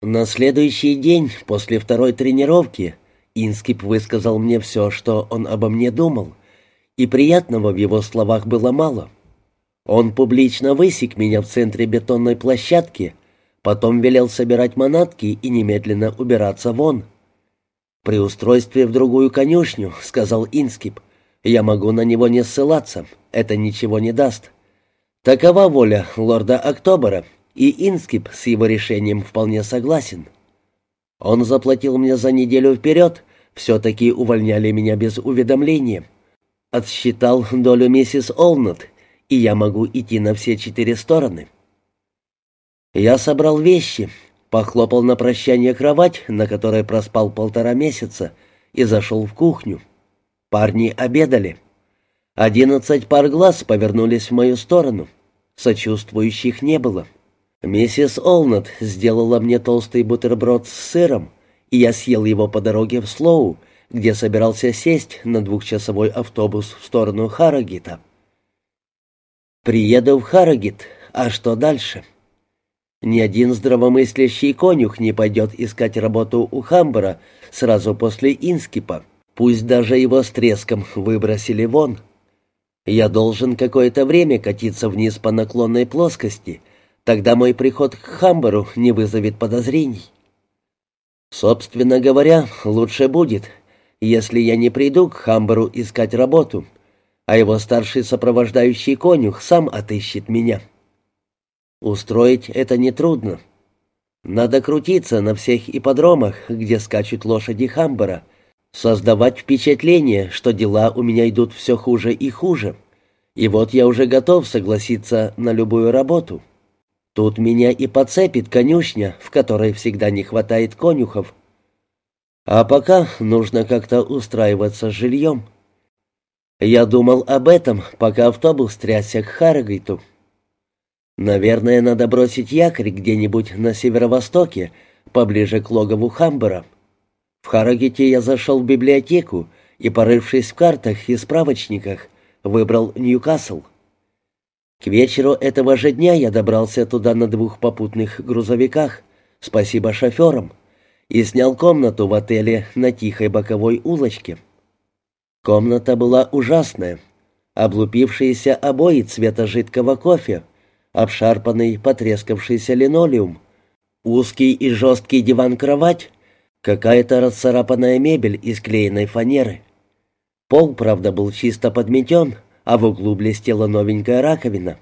На следующий день, после второй тренировки, Инскип высказал мне все, что он обо мне думал, и приятного в его словах было мало. Он публично высек меня в центре бетонной площадки, потом велел собирать манатки и немедленно убираться вон. «При устройстве в другую конюшню», — сказал Инскип, — «я могу на него не ссылаться, это ничего не даст». Такова воля лорда Октобера, и Инскип с его решением вполне согласен. Он заплатил мне за неделю вперед, все-таки увольняли меня без уведомления. Отсчитал долю миссис Олнет, и я могу идти на все четыре стороны. Я собрал вещи, похлопал на прощание кровать, на которой проспал полтора месяца, и зашел в кухню. Парни обедали. Одиннадцать пар глаз повернулись в мою сторону. Сочувствующих не было. Миссис Олнет сделала мне толстый бутерброд с сыром, и я съел его по дороге в Слоу, где собирался сесть на двухчасовой автобус в сторону Харрогита. Приеду в Харрогит, а что дальше? Ни один здравомыслящий конюх не пойдет искать работу у Хамбера сразу после Инскипа, пусть даже его с треском выбросили вон. Я должен какое-то время катиться вниз по наклонной плоскости, тогда мой приход к Хамберу не вызовет подозрений. Собственно говоря, лучше будет, если я не приду к Хамберу искать работу, а его старший сопровождающий конюх сам отыщет меня. Устроить это нетрудно. Надо крутиться на всех ипподромах, где скачут лошади Хамбера — создавать впечатление, что дела у меня идут все хуже и хуже. И вот я уже готов согласиться на любую работу. Тут меня и подцепит конюшня, в которой всегда не хватает конюхов. А пока нужно как-то устраиваться с жильем. Я думал об этом, пока автобус трясся к Харрогейту. Наверное, надо бросить якорь где-нибудь на северо-востоке, поближе к логову Хамбера. В Харагете я зашел в библиотеку и, порывшись в картах и справочниках, выбрал Ньюкасл. К вечеру этого же дня я добрался туда на двух попутных грузовиках, спасибо шоферам, и снял комнату в отеле на тихой боковой улочке. Комната была ужасная. Облупившиеся обои цвета жидкого кофе, обшарпанный потрескавшийся линолеум, узкий и жесткий диван-кровать, Какая-то расцарапанная мебель из клееной фанеры. Пол, правда, был чисто подметен, а в углу блестела новенькая раковина.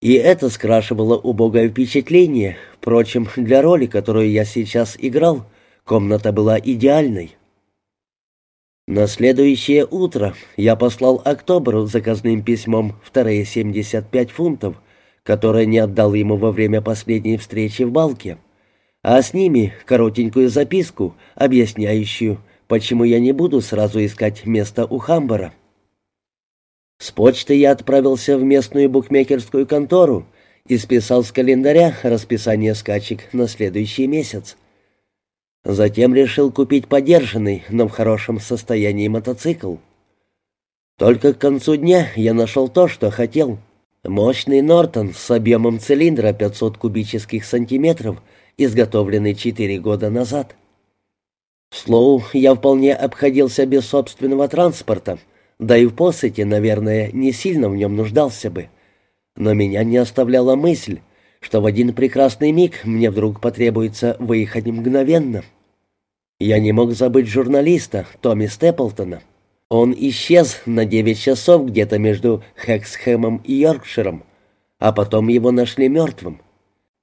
И это скрашивало убогое впечатление. Впрочем, для роли, которую я сейчас играл, комната была идеальной. На следующее утро я послал Октоберу заказным письмом вторые 75 фунтов, которые не отдал ему во время последней встречи в Балке а с ними коротенькую записку, объясняющую, почему я не буду сразу искать место у Хамбера. С почты я отправился в местную букмекерскую контору и списал с календаря расписание скачек на следующий месяц. Затем решил купить подержанный, но в хорошем состоянии мотоцикл. Только к концу дня я нашел то, что хотел. Мощный Нортон с объемом цилиндра 500 кубических сантиметров — изготовленный четыре года назад. В Слоу я вполне обходился без собственного транспорта, да и в посыте, наверное, не сильно в нем нуждался бы. Но меня не оставляла мысль, что в один прекрасный миг мне вдруг потребуется выехать мгновенно. Я не мог забыть журналиста Томми Степлтона. Он исчез на девять часов где-то между Хексхэмом и Йоркширом, а потом его нашли мертвым.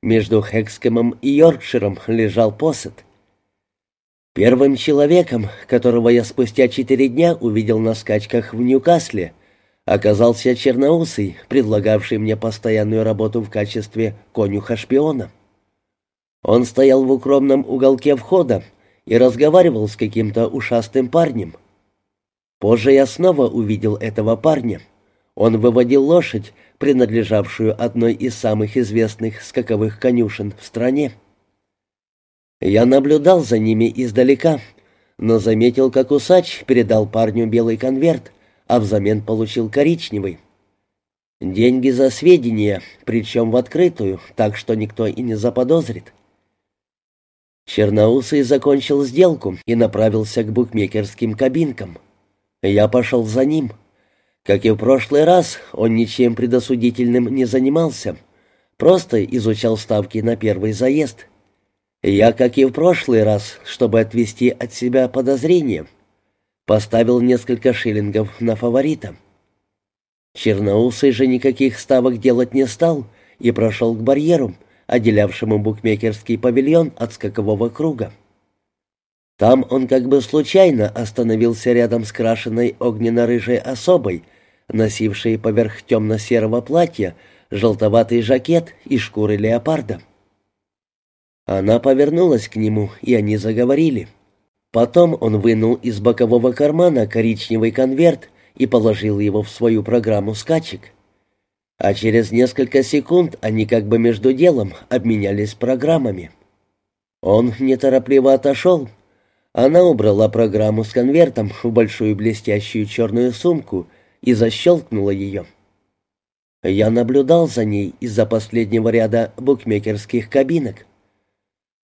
Между Хекскемом и Йоркширом лежал посад. Первым человеком, которого я спустя четыре дня увидел на скачках в Ньюкасле, оказался черноусый, предлагавший мне постоянную работу в качестве конюха-шпиона. Он стоял в укромном уголке входа и разговаривал с каким-то ушастым парнем. Позже я снова увидел этого парня. Он выводил лошадь, принадлежавшую одной из самых известных скаковых конюшен в стране. Я наблюдал за ними издалека, но заметил, как усач передал парню белый конверт, а взамен получил коричневый. Деньги за сведения, причем в открытую, так что никто и не заподозрит. Черноусый закончил сделку и направился к букмекерским кабинкам. Я пошел за ним. Как и в прошлый раз, он ничем предосудительным не занимался, просто изучал ставки на первый заезд. Я, как и в прошлый раз, чтобы отвести от себя подозрения, поставил несколько шиллингов на фаворита. Черноусый же никаких ставок делать не стал и прошел к барьеру, отделявшему букмекерский павильон от скакового круга. Там он как бы случайно остановился рядом с крашенной огненно-рыжей особой, носившей поверх темно-серого платья желтоватый жакет и шкуры леопарда. Она повернулась к нему, и они заговорили. Потом он вынул из бокового кармана коричневый конверт и положил его в свою программу скачек. А через несколько секунд они как бы между делом обменялись программами. Он неторопливо отошел. Она убрала программу с конвертом в большую блестящую черную сумку и защелкнула ее. Я наблюдал за ней из-за последнего ряда букмекерских кабинок.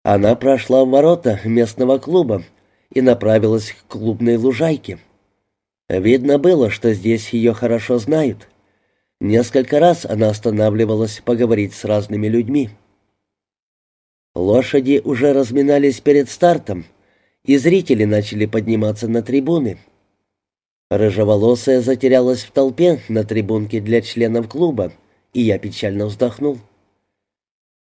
Она прошла в ворота местного клуба и направилась к клубной лужайке. Видно было, что здесь ее хорошо знают. Несколько раз она останавливалась поговорить с разными людьми. Лошади уже разминались перед стартом, и зрители начали подниматься на трибуны. Рыжеволосая затерялась в толпе на трибунке для членов клуба, и я печально вздохнул.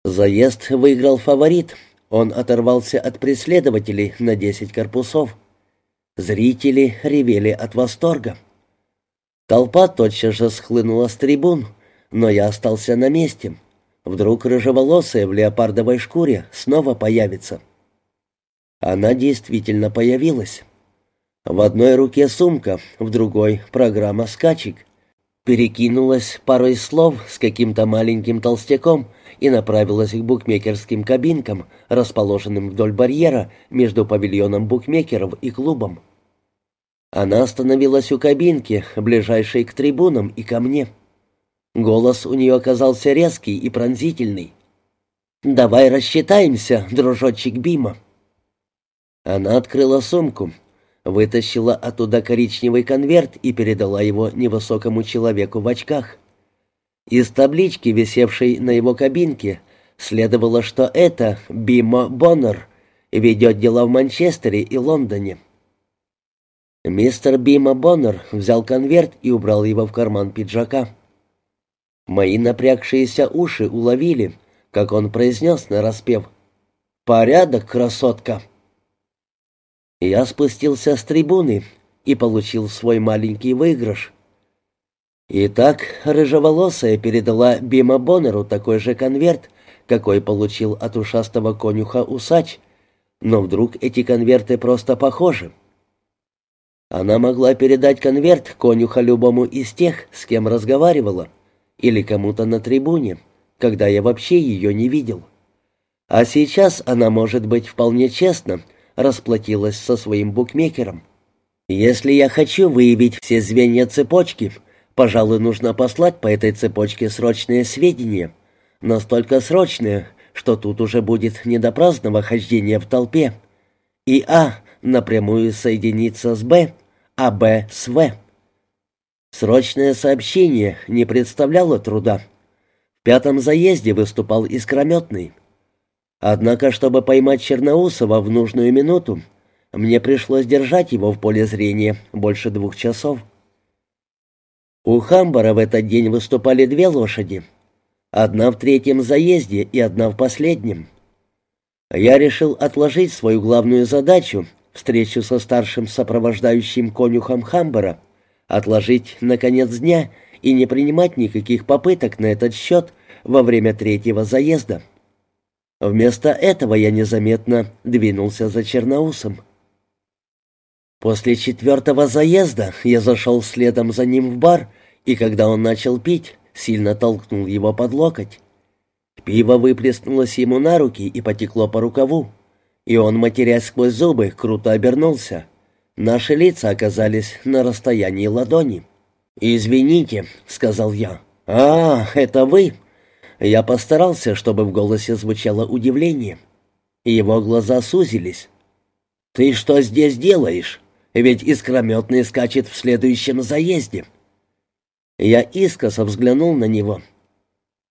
Заезд выиграл фаворит, он оторвался от преследователей на десять корпусов. Зрители ревели от восторга. Толпа тотчас же схлынула с трибун, но я остался на месте. Вдруг рыжеволосая в леопардовой шкуре снова появится. Она действительно появилась. В одной руке сумка, в другой — программа скачек. Перекинулась парой слов с каким-то маленьким толстяком и направилась к букмекерским кабинкам, расположенным вдоль барьера между павильоном букмекеров и клубом. Она остановилась у кабинки, ближайшей к трибунам и ко мне. Голос у нее оказался резкий и пронзительный. «Давай рассчитаемся, дружочек Бима». Она открыла сумку, вытащила оттуда коричневый конверт и передала его невысокому человеку в очках. Из таблички, висевшей на его кабинке, следовало, что это Бима Боннер, ведет дела в Манчестере и Лондоне. Мистер Бима Боннер взял конверт и убрал его в карман пиджака. Мои напрягшиеся уши уловили, как он произнес нараспев «Порядок, красотка!» Я спустился с трибуны и получил свой маленький выигрыш. Итак, рыжеволосая передала Бима Боннеру такой же конверт, какой получил от ушастого конюха усач, но вдруг эти конверты просто похожи. Она могла передать конверт конюха любому из тех, с кем разговаривала, или кому-то на трибуне, когда я вообще ее не видел. А сейчас она, может быть, вполне честно расплатилась со своим букмекером. Если я хочу выявить все звенья цепочки, Пожалуй, нужно послать по этой цепочке срочные сведения. Настолько срочные, что тут уже будет не до праздного хождения в толпе. И А напрямую соединится с Б, а Б с В. Срочное сообщение не представляло труда. В пятом заезде выступал искрометный. Однако, чтобы поймать Черноусова в нужную минуту, мне пришлось держать его в поле зрения больше двух часов. У Хамбара в этот день выступали две лошади. Одна в третьем заезде и одна в последнем. Я решил отложить свою главную задачу, встречу со старшим сопровождающим конюхом Хамбара, отложить на конец дня и не принимать никаких попыток на этот счет во время третьего заезда. Вместо этого я незаметно двинулся за Черноусом. После четвертого заезда я зашел следом за ним в бар, и когда он начал пить, сильно толкнул его под локоть. Пиво выплеснулось ему на руки и потекло по рукаву, и он, матерясь сквозь зубы, круто обернулся. Наши лица оказались на расстоянии ладони. «Извините», — сказал я. «А, это вы?» Я постарался, чтобы в голосе звучало удивление. Его глаза сузились. «Ты что здесь делаешь? Ведь искрометный скачет в следующем заезде». Я искоса взглянул на него.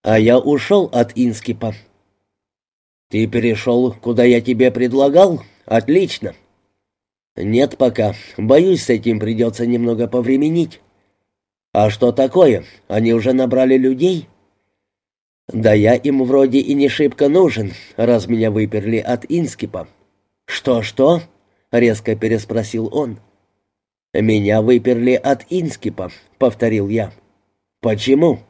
«А я ушел от Инскипа». «Ты перешел, куда я тебе предлагал? Отлично». «Нет пока. Боюсь, с этим придется немного повременить». «А что такое? Они уже набрали людей?» «Да я им вроде и не шибко нужен, раз меня выперли от Инскипа». «Что-что?» резко переспросил он. «Меня выперли от Инскипа», — повторил я. «Почему?»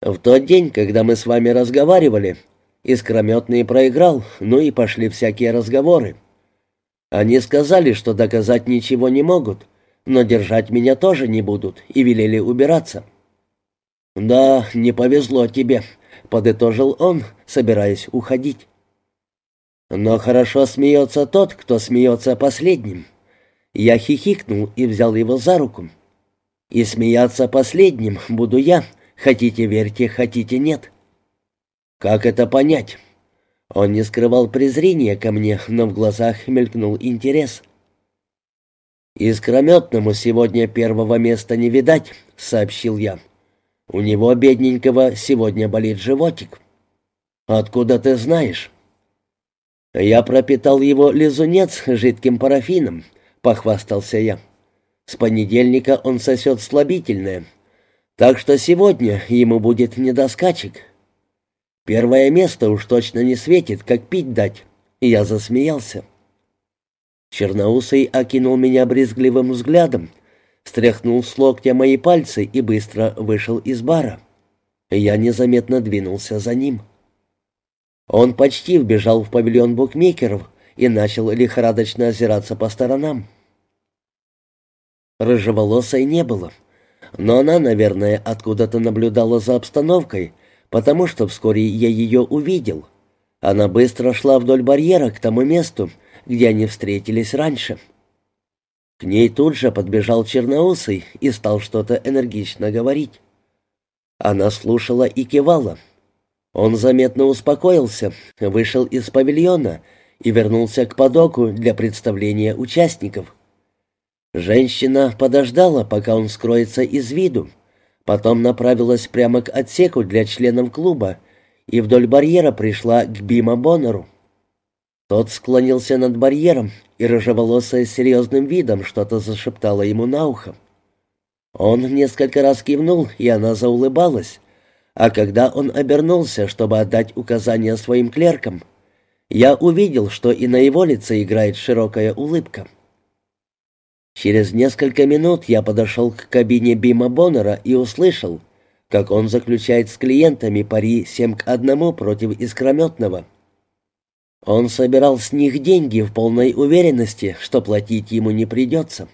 «В тот день, когда мы с вами разговаривали, Искрометный проиграл, ну и пошли всякие разговоры. Они сказали, что доказать ничего не могут, но держать меня тоже не будут, и велели убираться». «Да, не повезло тебе», — подытожил он, собираясь уходить. Но хорошо смеется тот, кто смеется последним. Я хихикнул и взял его за руку. И смеяться последним буду я, хотите верьте, хотите нет. Как это понять? Он не скрывал презрения ко мне, но в глазах мелькнул интерес. «Искрометному сегодня первого места не видать», — сообщил я. «У него, бедненького, сегодня болит животик». «Откуда ты знаешь?» «Я пропитал его лизунец жидким парафином», — похвастался я. «С понедельника он сосет слабительное, так что сегодня ему будет недоскачек. Первое место уж точно не светит, как пить дать». Я засмеялся. Черноусый окинул меня брезгливым взглядом, стряхнул с локтя мои пальцы и быстро вышел из бара. Я незаметно двинулся за ним. Он почти вбежал в павильон букмекеров и начал лихорадочно озираться по сторонам. Рыжеволосой не было, но она, наверное, откуда-то наблюдала за обстановкой, потому что вскоре я ее увидел. Она быстро шла вдоль барьера к тому месту, где они встретились раньше. Ней тут же подбежал черноусый и стал что-то энергично говорить. Она слушала и кивала — он заметно успокоился, вышел из павильона и вернулся к подоку для представления участников. Женщина подождала, пока он скроется из виду, потом направилась прямо к отсеку для членов клуба и вдоль барьера пришла к Бима Боннеру. Тот склонился над барьером, и рыжеволосая с серьезным видом что-то зашептала ему на ухо. Он несколько раз кивнул, и она заулыбалась, а когда он обернулся, чтобы отдать указания своим клеркам, я увидел, что и на его лице играет широкая улыбка. Через несколько минут я подошел к кабине Бима Боннера и услышал, как он заключает с клиентами пари 7 к 1 против искрометного. Он собирал с них деньги в полной уверенности, что платить ему не придется.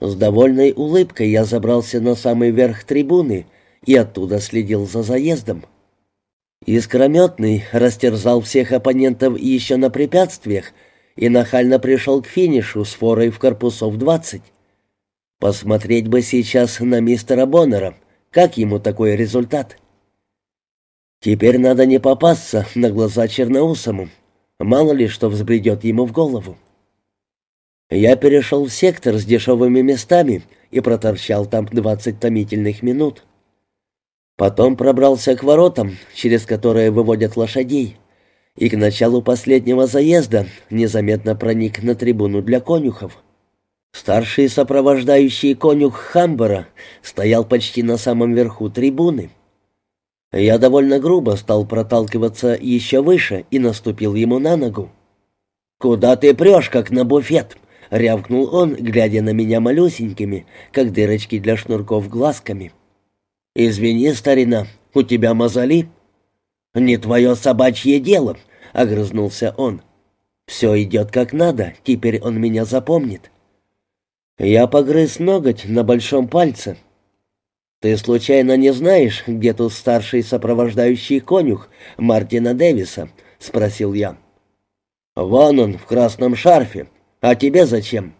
С довольной улыбкой я забрался на самый верх трибуны и оттуда следил за заездом. Искрометный растерзал всех оппонентов еще на препятствиях и нахально пришел к финишу с форой в корпусов 20. Посмотреть бы сейчас на мистера Боннера, как ему такой результат. Теперь надо не попасться на глаза Черноусому, мало ли что взбредет ему в голову. Я перешел в сектор с дешевыми местами и проторчал там двадцать томительных минут. Потом пробрался к воротам, через которые выводят лошадей, и к началу последнего заезда незаметно проник на трибуну для конюхов. Старший сопровождающий конюх Хамбера стоял почти на самом верху трибуны. Я довольно грубо стал проталкиваться еще выше и наступил ему на ногу. «Куда ты прешь, как на буфет?» — рявкнул он, глядя на меня малюсенькими, как дырочки для шнурков глазками. «Извини, старина, у тебя мозоли?» «Не твое собачье дело», — огрызнулся он. «Все идет как надо, теперь он меня запомнит». Я погрыз ноготь на большом пальце. «Ты случайно не знаешь, где тут старший сопровождающий конюх Мартина Дэвиса?» — спросил я. «Вон он, в красном шарфе. А тебе зачем?»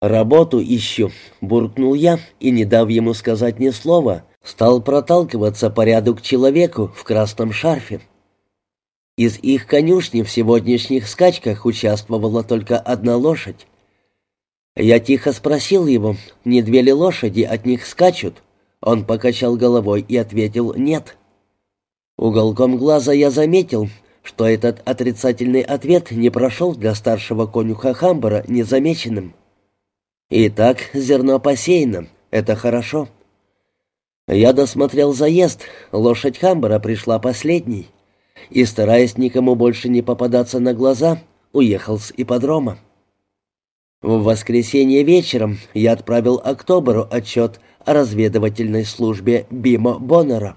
«Работу ищу», — буркнул я, и, не дав ему сказать ни слова, стал проталкиваться по ряду к человеку в красном шарфе. Из их конюшни в сегодняшних скачках участвовала только одна лошадь. Я тихо спросил его, не две ли лошади от них скачут. Он покачал головой и ответил «нет». Уголком глаза я заметил, что этот отрицательный ответ не прошел для старшего конюха Хамбера незамеченным. Итак, зерно посеяно, это хорошо. Я досмотрел заезд, лошадь Хамбера пришла последней, и, стараясь никому больше не попадаться на глаза, уехал с ипподрома. В воскресенье вечером я отправил Октоберу отчет разведывательной службе Бимо Боннера.